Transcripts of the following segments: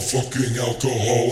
fucking alcoholic.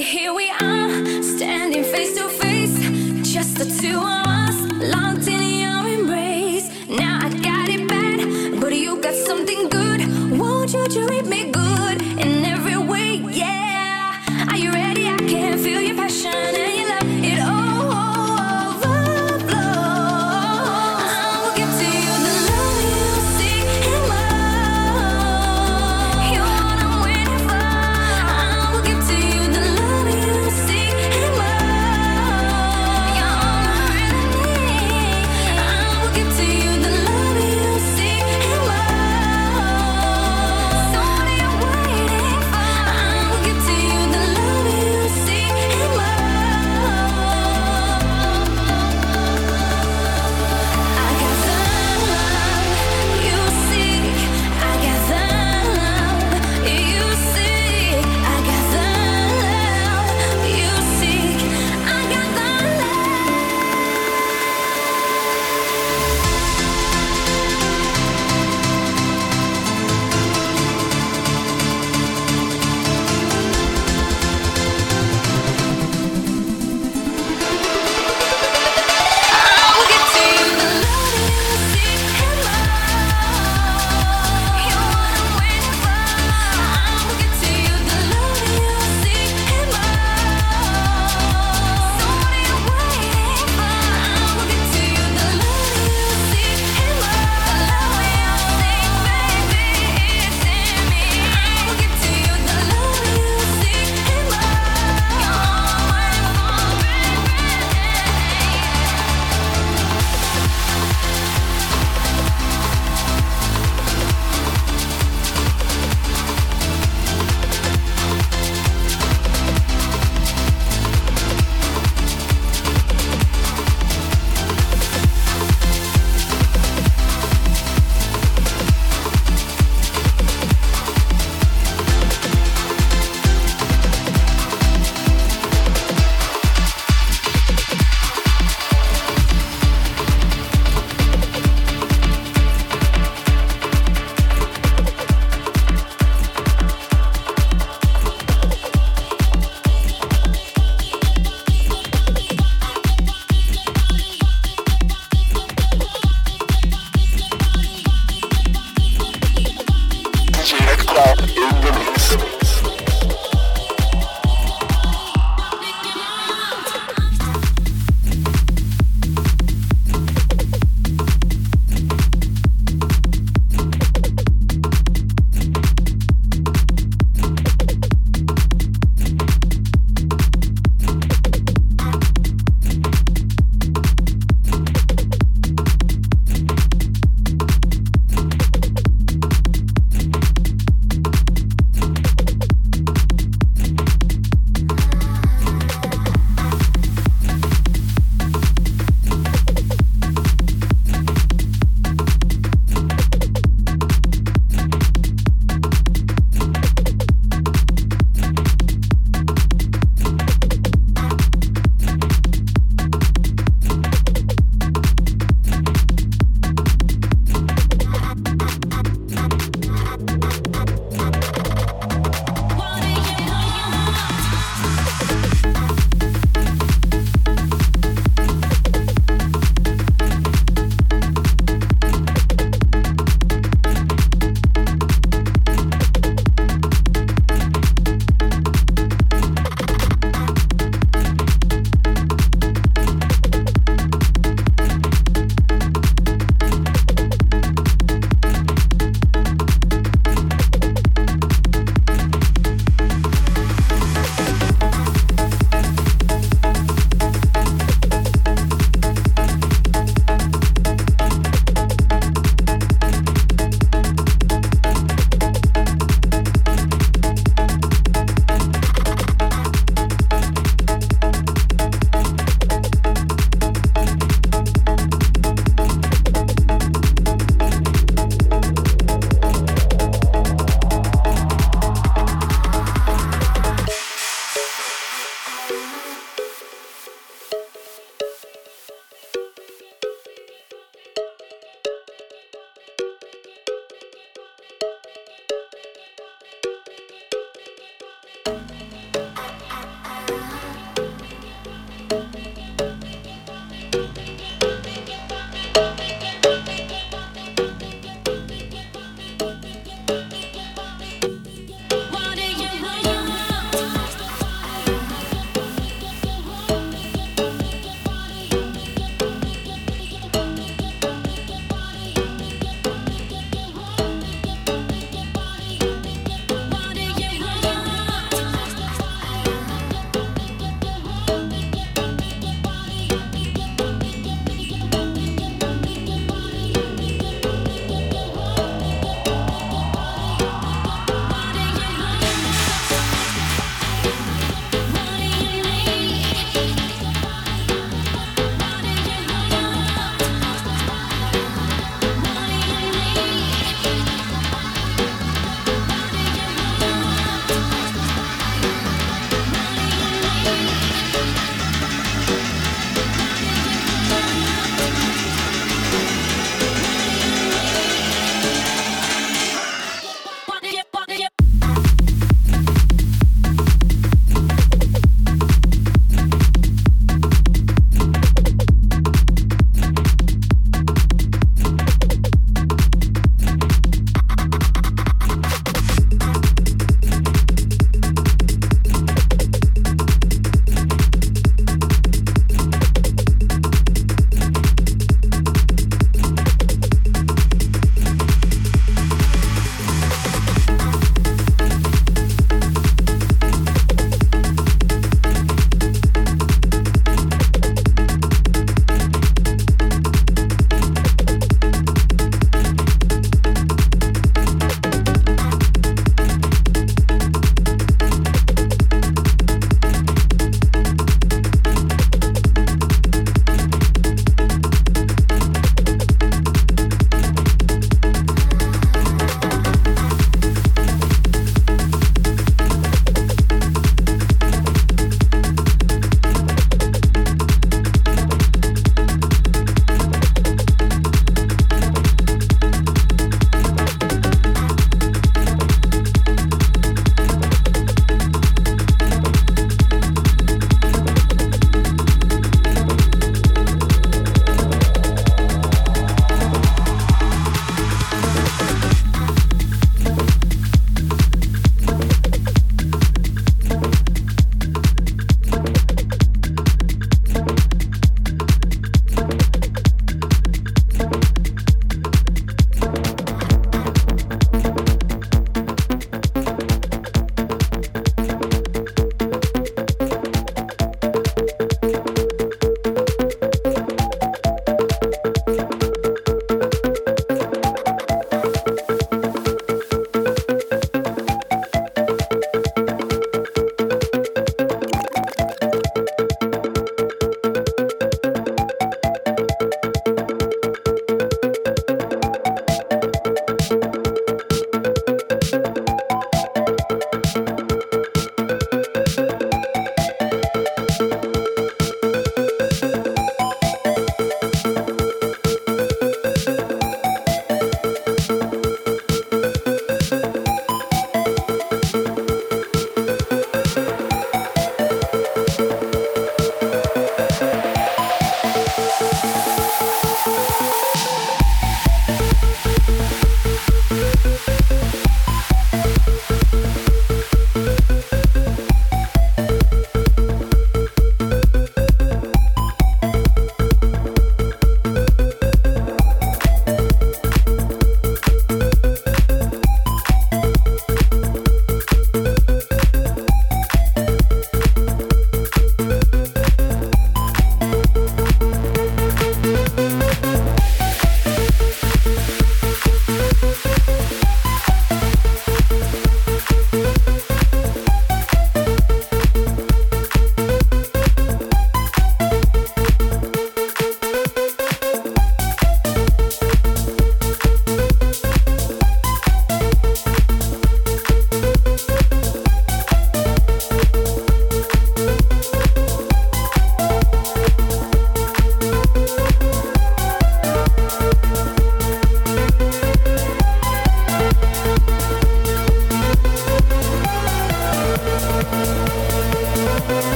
here we are.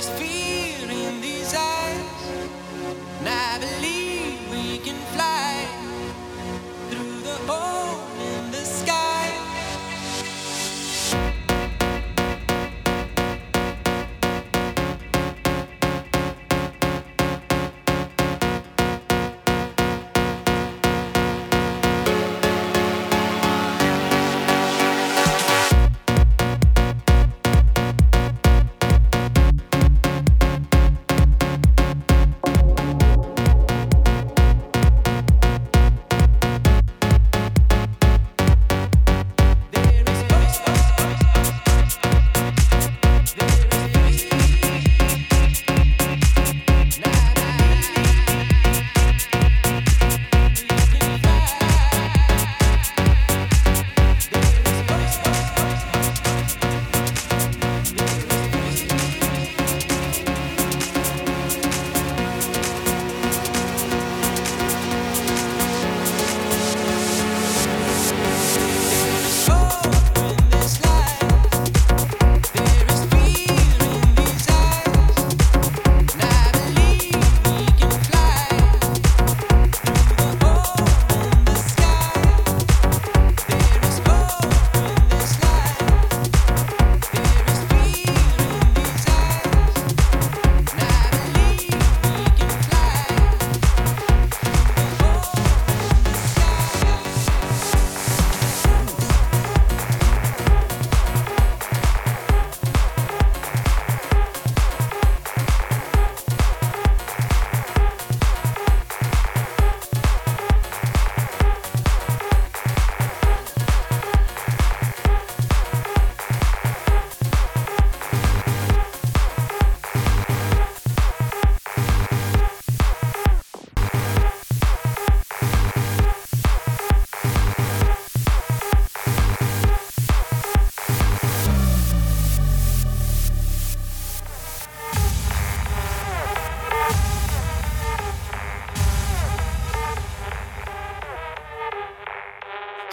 always be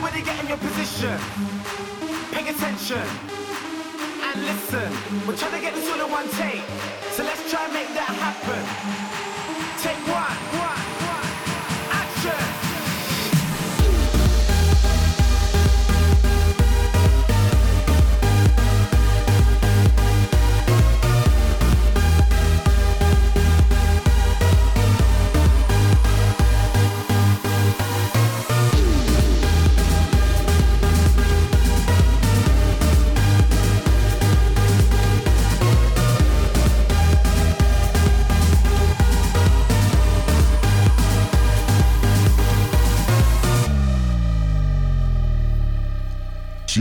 Everybody get in your position. Pay attention. And listen. We're trying to get this all in one take. So let's try and make that happen. Take one. one.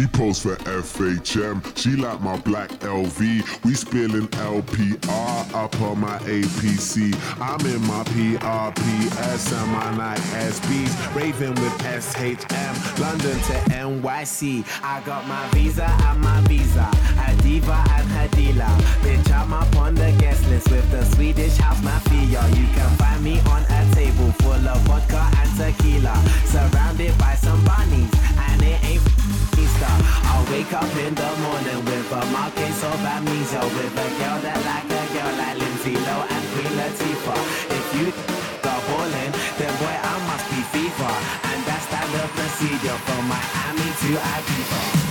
She posed for FHM, she like my black LV. We spilling LPR up on my APC. I'm in my PRPS and my Nike SBs. Raving with SHM, London to NYC. I got my visa and my visa. A diva and dealer. Bitch, I'm up on the guest list with the Swedish house mafia. You can find me on a table full of vodka and tequila. Surrounded by some bunnies, and it ain't wake up in the morning with a marquise of amnesia With a girl that like a girl like Lindsay Lohan and Queen Latifah. If you go ballin', then boy I must be FIFA And that's standard procedure from Miami to Ibiza